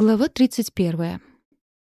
Глава 31.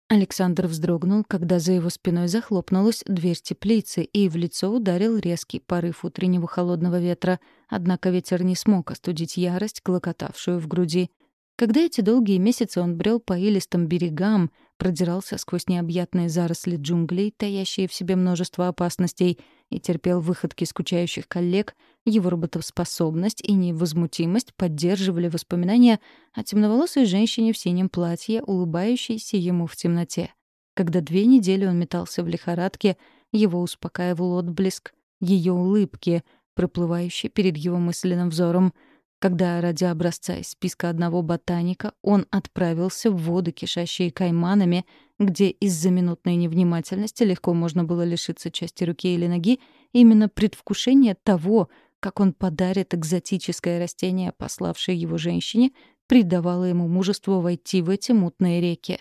Александр вздрогнул, когда за его спиной захлопнулась дверь теплицы, и в лицо ударил резкий порыв утреннего холодного ветра, однако ветер не смог остудить ярость, клокотавшую в груди. Когда эти долгие месяцы он брел по илистым берегам, продирался сквозь необъятные заросли джунглей, таящие в себе множество опасностей, и терпел выходки скучающих коллег, его работоспособность и невозмутимость поддерживали воспоминания о темноволосой женщине в синем платье, улыбающейся ему в темноте. Когда две недели он метался в лихорадке, его успокаивал отблеск ее улыбки, проплывающей перед его мысленным взором — когда ради образца из списка одного ботаника он отправился в воды, кишащие кайманами, где из-за минутной невнимательности легко можно было лишиться части руки или ноги, именно предвкушение того, как он подарит экзотическое растение, пославшее его женщине, придавало ему мужество войти в эти мутные реки.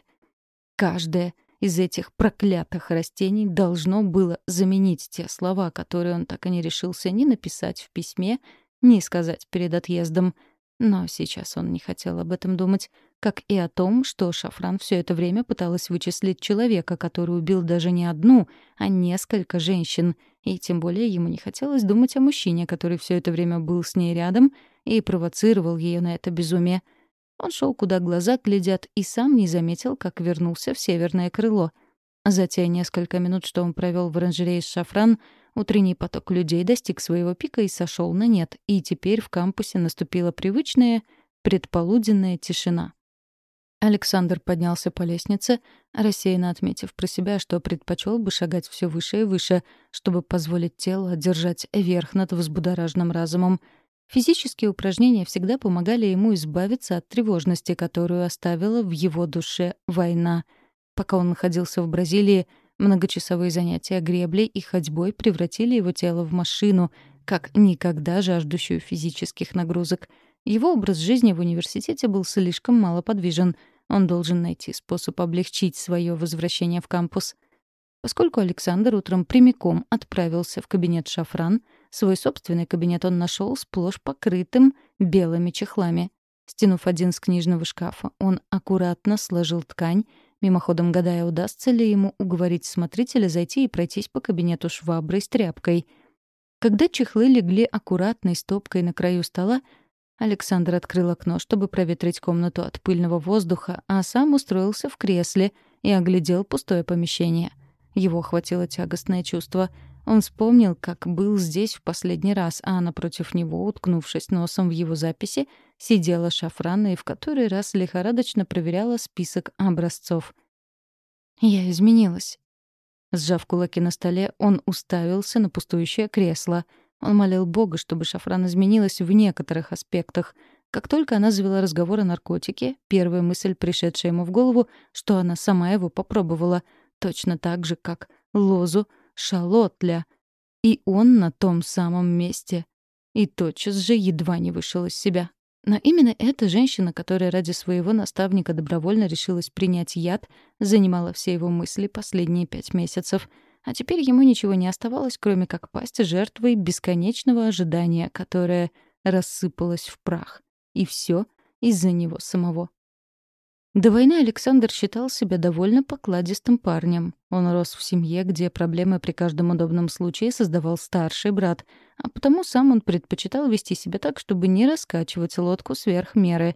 Каждое из этих проклятых растений должно было заменить те слова, которые он так и не решился ни написать в письме, не сказать перед отъездом. Но сейчас он не хотел об этом думать, как и о том, что Шафран все это время пыталась вычислить человека, который убил даже не одну, а несколько женщин, и тем более ему не хотелось думать о мужчине, который все это время был с ней рядом и провоцировал ее на это безумие. Он шел, куда глаза глядят, и сам не заметил, как вернулся в северное крыло. За те несколько минут, что он провел в оранжерее с Шафран, Утренний поток людей достиг своего пика и сошел на нет, и теперь в кампусе наступила привычная предполуденная тишина. Александр поднялся по лестнице, рассеянно отметив про себя, что предпочел бы шагать все выше и выше, чтобы позволить телу одержать верх над взбудораженным разумом. Физические упражнения всегда помогали ему избавиться от тревожности, которую оставила в его душе война. Пока он находился в Бразилии, Многочасовые занятия греблей и ходьбой превратили его тело в машину, как никогда жаждущую физических нагрузок. Его образ жизни в университете был слишком малоподвижен. Он должен найти способ облегчить свое возвращение в кампус. Поскольку Александр утром прямиком отправился в кабинет Шафран, свой собственный кабинет он нашел сплошь покрытым белыми чехлами. Стянув один с книжного шкафа, он аккуратно сложил ткань мимоходом гадая, удастся ли ему уговорить смотрителя зайти и пройтись по кабинету шваброй с тряпкой. Когда чехлы легли аккуратной стопкой на краю стола, Александр открыл окно, чтобы проветрить комнату от пыльного воздуха, а сам устроился в кресле и оглядел пустое помещение. Его охватило тягостное чувство. Он вспомнил, как был здесь в последний раз, а напротив него, уткнувшись носом в его записи, сидела шафрана и в который раз лихорадочно проверяла список образцов. «Я изменилась». Сжав кулаки на столе, он уставился на пустующее кресло. Он молил Бога, чтобы Шафран изменилась в некоторых аспектах. Как только она завела разговор о наркотике, первая мысль, пришедшая ему в голову, что она сама его попробовала, точно так же, как Лозу Шалотля. И он на том самом месте. И тотчас же едва не вышел из себя. Но именно эта женщина, которая ради своего наставника добровольно решилась принять яд, занимала все его мысли последние пять месяцев. А теперь ему ничего не оставалось, кроме как пасть жертвой бесконечного ожидания, которое рассыпалось в прах. И все из-за него самого. До войны Александр считал себя довольно покладистым парнем. Он рос в семье, где проблемы при каждом удобном случае создавал старший брат, а потому сам он предпочитал вести себя так, чтобы не раскачивать лодку сверх меры.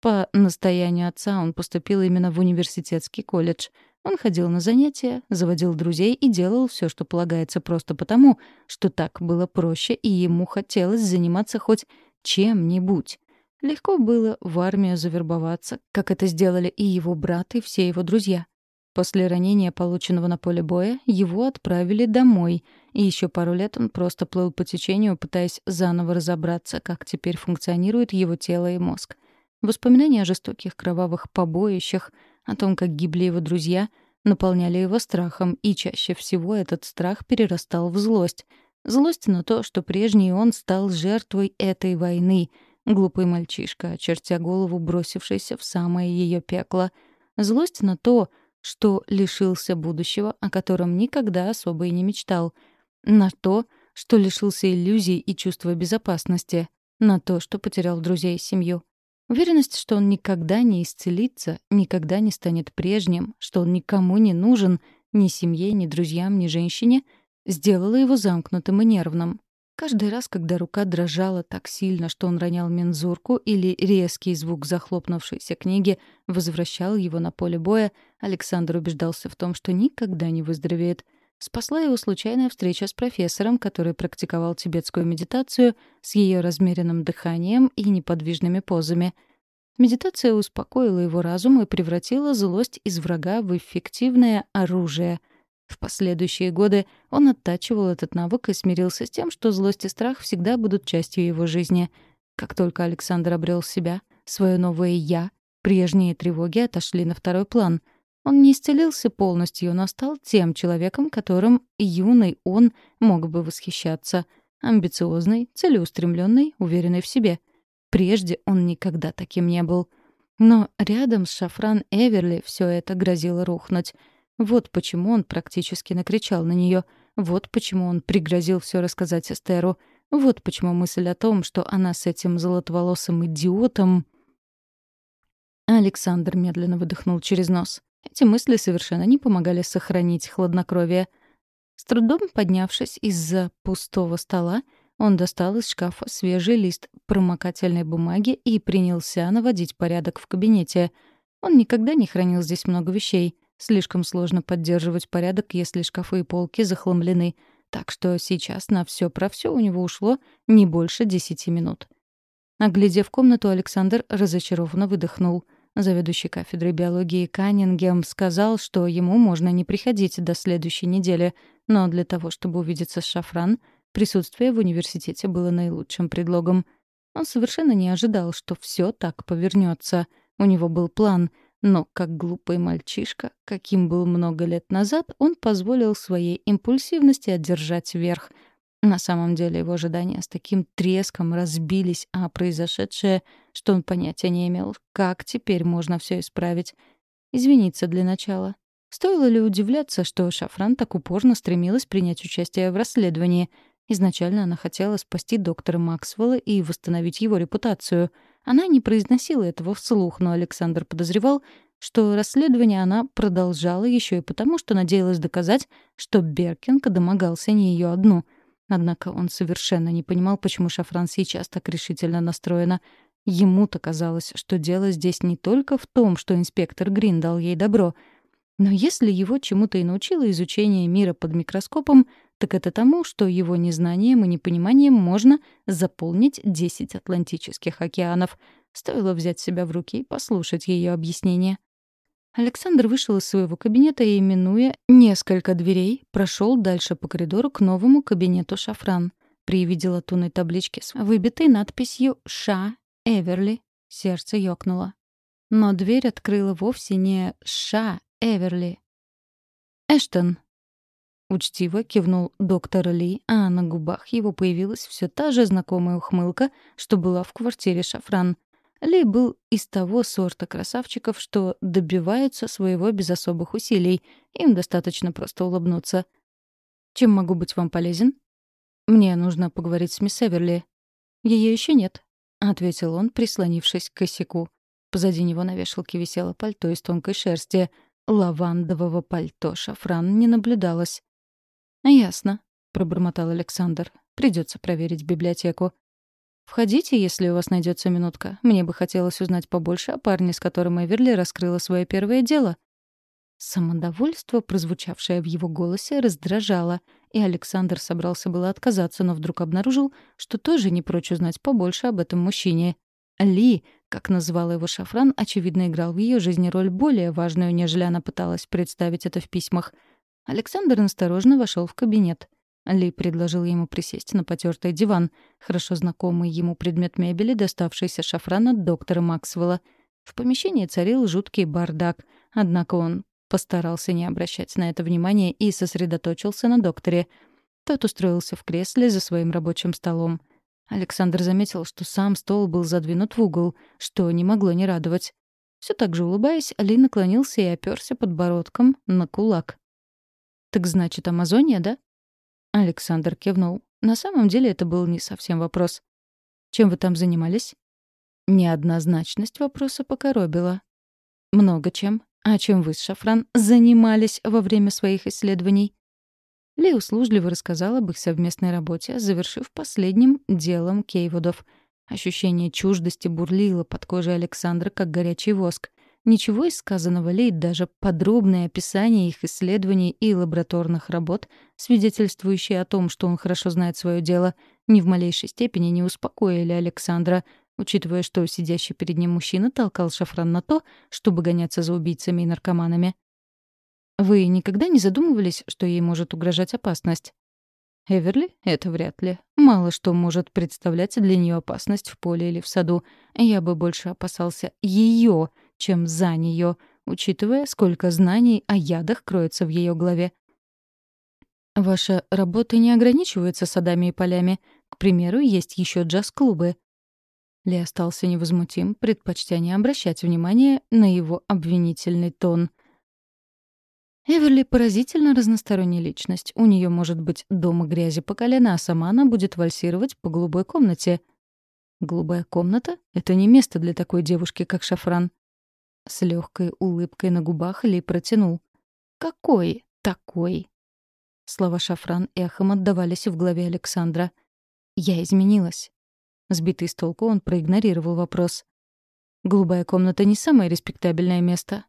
По настоянию отца он поступил именно в университетский колледж. Он ходил на занятия, заводил друзей и делал все, что полагается просто потому, что так было проще, и ему хотелось заниматься хоть чем-нибудь. Легко было в армию завербоваться, как это сделали и его брат, и все его друзья. После ранения, полученного на поле боя, его отправили домой, и еще пару лет он просто плыл по течению, пытаясь заново разобраться, как теперь функционирует его тело и мозг. Воспоминания о жестоких кровавых побоищах, о том, как гибли его друзья, наполняли его страхом, и чаще всего этот страх перерастал в злость. Злость на то, что прежний он стал жертвой этой войны — Глупый мальчишка, очертя голову, бросившийся в самое ее пекло. Злость на то, что лишился будущего, о котором никогда особо и не мечтал. На то, что лишился иллюзий и чувства безопасности. На то, что потерял друзей и семью. Уверенность, что он никогда не исцелится, никогда не станет прежним, что он никому не нужен, ни семье, ни друзьям, ни женщине, сделала его замкнутым и нервным. Каждый раз, когда рука дрожала так сильно, что он ронял мензурку или резкий звук захлопнувшейся книги возвращал его на поле боя, Александр убеждался в том, что никогда не выздоровеет. Спасла его случайная встреча с профессором, который практиковал тибетскую медитацию с ее размеренным дыханием и неподвижными позами. Медитация успокоила его разум и превратила злость из врага в эффективное оружие — в последующие годы он оттачивал этот навык и смирился с тем, что злость и страх всегда будут частью его жизни. Как только Александр обрел себя, свое новое «я», прежние тревоги отошли на второй план. Он не исцелился полностью, но стал тем человеком, которым юный он мог бы восхищаться. Амбициозный, целеустремленный, уверенный в себе. Прежде он никогда таким не был. Но рядом с Шафран Эверли все это грозило рухнуть — вот почему он практически накричал на нее. Вот почему он пригрозил все рассказать Эстеру. Вот почему мысль о том, что она с этим золотоволосым идиотом... Александр медленно выдохнул через нос. Эти мысли совершенно не помогали сохранить хладнокровие. С трудом поднявшись из-за пустого стола, он достал из шкафа свежий лист промокательной бумаги и принялся наводить порядок в кабинете. Он никогда не хранил здесь много вещей. Слишком сложно поддерживать порядок, если шкафы и полки захламлены. Так что сейчас на все про все у него ушло не больше десяти минут. Оглядев комнату, Александр разочарованно выдохнул. Заведующий кафедрой биологии Каннингем сказал, что ему можно не приходить до следующей недели, но для того, чтобы увидеться с Шафран, присутствие в университете было наилучшим предлогом. Он совершенно не ожидал, что все так повернется. У него был план — но, как глупый мальчишка, каким был много лет назад, он позволил своей импульсивности одержать верх. На самом деле его ожидания с таким треском разбились, а произошедшее, что он понятия не имел, как теперь можно все исправить. Извиниться для начала. Стоило ли удивляться, что Шафран так упорно стремилась принять участие в расследовании? Изначально она хотела спасти доктора Максвелла и восстановить его репутацию — она не произносила этого вслух, но Александр подозревал, что расследование она продолжала еще и потому, что надеялась доказать, что Беркинг домогался не ее одну. Однако он совершенно не понимал, почему Шафран сейчас так решительно настроена. Ему-то казалось, что дело здесь не только в том, что инспектор Грин дал ей добро. Но если его чему-то и научило изучение мира под микроскопом, так это тому, что его незнанием и непониманием можно заполнить 10 Атлантических океанов. Стоило взять себя в руки и послушать ее объяснение. Александр вышел из своего кабинета и, минуя несколько дверей, прошел дальше по коридору к новому кабинету «Шафран». При виде латунной таблички с выбитой надписью «Ша Эверли» сердце ёкнуло. Но дверь открыла вовсе не «Ша Эверли». «Эштон», Учтиво кивнул доктор Ли, а на губах его появилась все та же знакомая ухмылка, что была в квартире Шафран. Ли был из того сорта красавчиков, что добиваются своего без особых усилий. Им достаточно просто улыбнуться. «Чем могу быть вам полезен?» «Мне нужно поговорить с мисс Эверли». Ее еще нет», — ответил он, прислонившись к косяку. Позади него на вешалке висело пальто из тонкой шерсти. Лавандового пальто шафран не наблюдалось. «Ясно», — пробормотал Александр. Придется проверить библиотеку. «Входите, если у вас найдется минутка. Мне бы хотелось узнать побольше о парне, с которым Эверли раскрыла свое первое дело». Самодовольство, прозвучавшее в его голосе, раздражало, и Александр собрался было отказаться, но вдруг обнаружил, что тоже не прочь узнать побольше об этом мужчине. Ли, как называла его Шафран, очевидно, играл в ее жизни роль более важную, нежели она пыталась представить это в письмах — Александр осторожно вошел в кабинет. Ли предложил ему присесть на потертый диван, хорошо знакомый ему предмет мебели, доставшийся шафран от доктора Максвелла. В помещении царил жуткий бардак, однако он постарался не обращать на это внимания и сосредоточился на докторе. Тот устроился в кресле за своим рабочим столом. Александр заметил, что сам стол был задвинут в угол, что не могло не радовать. Все так же улыбаясь, Ли наклонился и оперся подбородком на кулак. «Так значит, Амазония, да?» Александр кивнул. На самом деле это был не совсем вопрос. «Чем вы там занимались?» Неоднозначность вопроса покоробила. Много чем. А чем вы с Шафран занимались во время своих исследований? Ли услужливо рассказал об их совместной работе, завершив последним делом Кейвудов. Ощущение чуждости бурлило под кожей Александра, как горячий воск. Ничего из сказанного Ли, даже подробное описание их исследований и лабораторных работ, свидетельствующие о том, что он хорошо знает свое дело, ни в малейшей степени не успокоили Александра — учитывая, что сидящий перед ним мужчина толкал шафран на то, чтобы гоняться за убийцами и наркоманами. «Вы никогда не задумывались, что ей может угрожать опасность?» Эверли? Это вряд ли. Мало что может представлять для нее опасность в поле или в саду. Я бы больше опасался ее, чем за нее, учитывая, сколько знаний о ядах кроется в ее голове. Ваша работа не ограничивается садами и полями. К примеру, есть еще джаз-клубы. Ли остался невозмутим, предпочтя не обращать внимания на его обвинительный тон. Эверли поразительно разносторонняя личность. У нее может быть дома грязи по колено, а сама она будет вальсировать по голубой комнате. Голубая комната — это не место для такой девушки, как Шафран. С легкой улыбкой на губах Ли протянул. «Какой такой?» Слова Шафран эхом отдавались в голове Александра. «Я изменилась. Сбитый с толку, он проигнорировал вопрос. «Голубая комната не самое респектабельное место».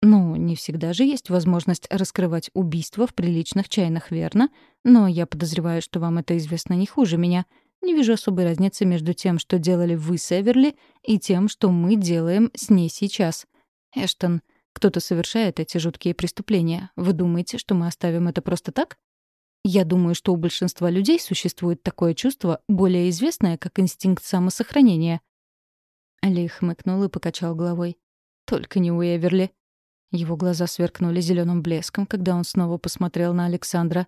«Ну, не всегда же есть возможность раскрывать убийство в приличных чайных, верно? Но я подозреваю, что вам это известно не хуже меня. Не вижу особой разницы между тем, что делали вы с Эверли, и тем, что мы делаем с ней сейчас. Эштон, кто-то совершает эти жуткие преступления. Вы думаете, что мы оставим это просто так? Я думаю, что у большинства людей существует такое чувство, более известное как инстинкт самосохранения. Али хмыкнул и покачал головой. Только не у Эверли. Его глаза сверкнули зеленым блеском, когда он снова посмотрел на Александра.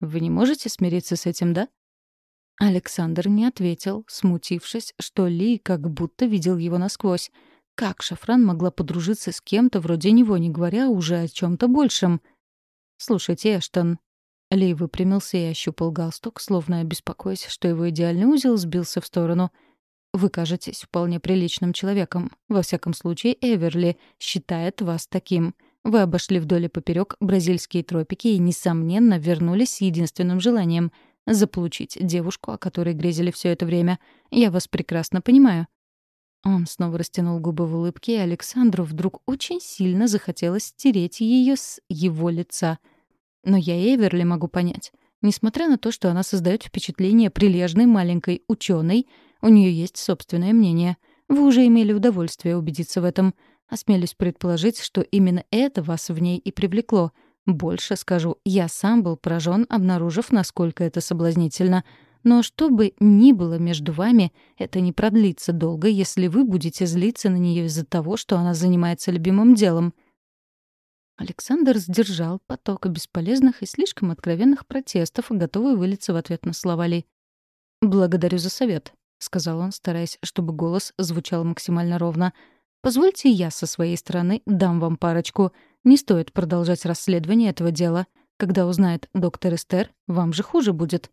«Вы не можете смириться с этим, да?» Александр не ответил, смутившись, что Ли как будто видел его насквозь. Как Шафран могла подружиться с кем-то вроде него, не говоря уже о чем то большем? «Слушайте, Эштон», ли выпрямился и ощупал галстук, словно беспокоясь, что его идеальный узел сбился в сторону. «Вы кажетесь вполне приличным человеком. Во всяком случае, Эверли считает вас таким. Вы обошли вдоль и поперек бразильские тропики и, несомненно, вернулись с единственным желанием — заполучить девушку, о которой грезили все это время. Я вас прекрасно понимаю». Он снова растянул губы в улыбке, и Александру вдруг очень сильно захотелось стереть ее с его лица — но я Эверли могу понять. Несмотря на то, что она создает впечатление прилежной маленькой ученой, у нее есть собственное мнение. Вы уже имели удовольствие убедиться в этом. Осмелюсь предположить, что именно это вас в ней и привлекло. Больше скажу, я сам был поражен, обнаружив, насколько это соблазнительно. Но что бы ни было между вами, это не продлится долго, если вы будете злиться на нее из-за того, что она занимается любимым делом — Александр сдержал поток бесполезных и слишком откровенных протестов, готовый вылиться в ответ на слова Ли. «Благодарю за совет», — сказал он, стараясь, чтобы голос звучал максимально ровно. «Позвольте я со своей стороны дам вам парочку. Не стоит продолжать расследование этого дела. Когда узнает доктор Эстер, вам же хуже будет».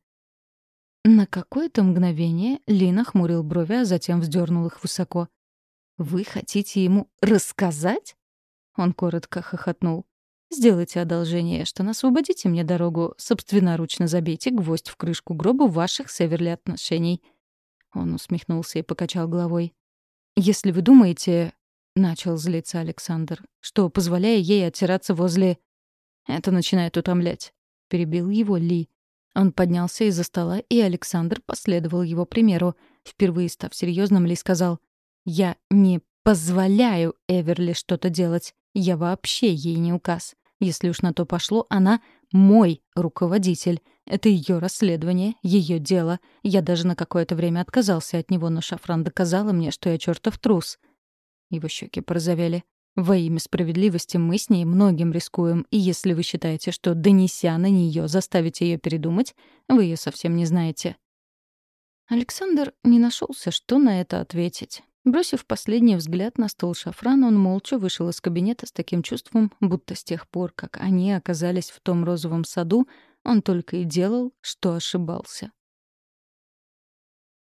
На какое-то мгновение Ли нахмурил брови, а затем вздернул их высоко. «Вы хотите ему рассказать?» Он коротко хохотнул. «Сделайте одолжение, что освободите мне дорогу, собственноручно забейте гвоздь в крышку гроба ваших с Эверли отношений». Он усмехнулся и покачал головой. «Если вы думаете...» — начал злиться Александр, что, позволяя ей оттираться возле... «Это начинает утомлять», — перебил его Ли. Он поднялся из-за стола, и Александр последовал его примеру. Впервые став серьезным, Ли сказал, «Я не позволяю Эверли что-то делать. Я вообще ей не указ. Если уж на то пошло, она мой руководитель. Это ее расследование, ее дело. Я даже на какое-то время отказался от него, но Шафран доказала мне, что я чертов трус. Его щеки порозовели. Во имя справедливости мы с ней многим рискуем, и если вы считаете, что, донеся на нее, заставите ее передумать, вы ее совсем не знаете. Александр не нашелся, что на это ответить. Бросив последний взгляд на стол шафран, он молча вышел из кабинета с таким чувством, будто с тех пор, как они оказались в том розовом саду, он только и делал, что ошибался.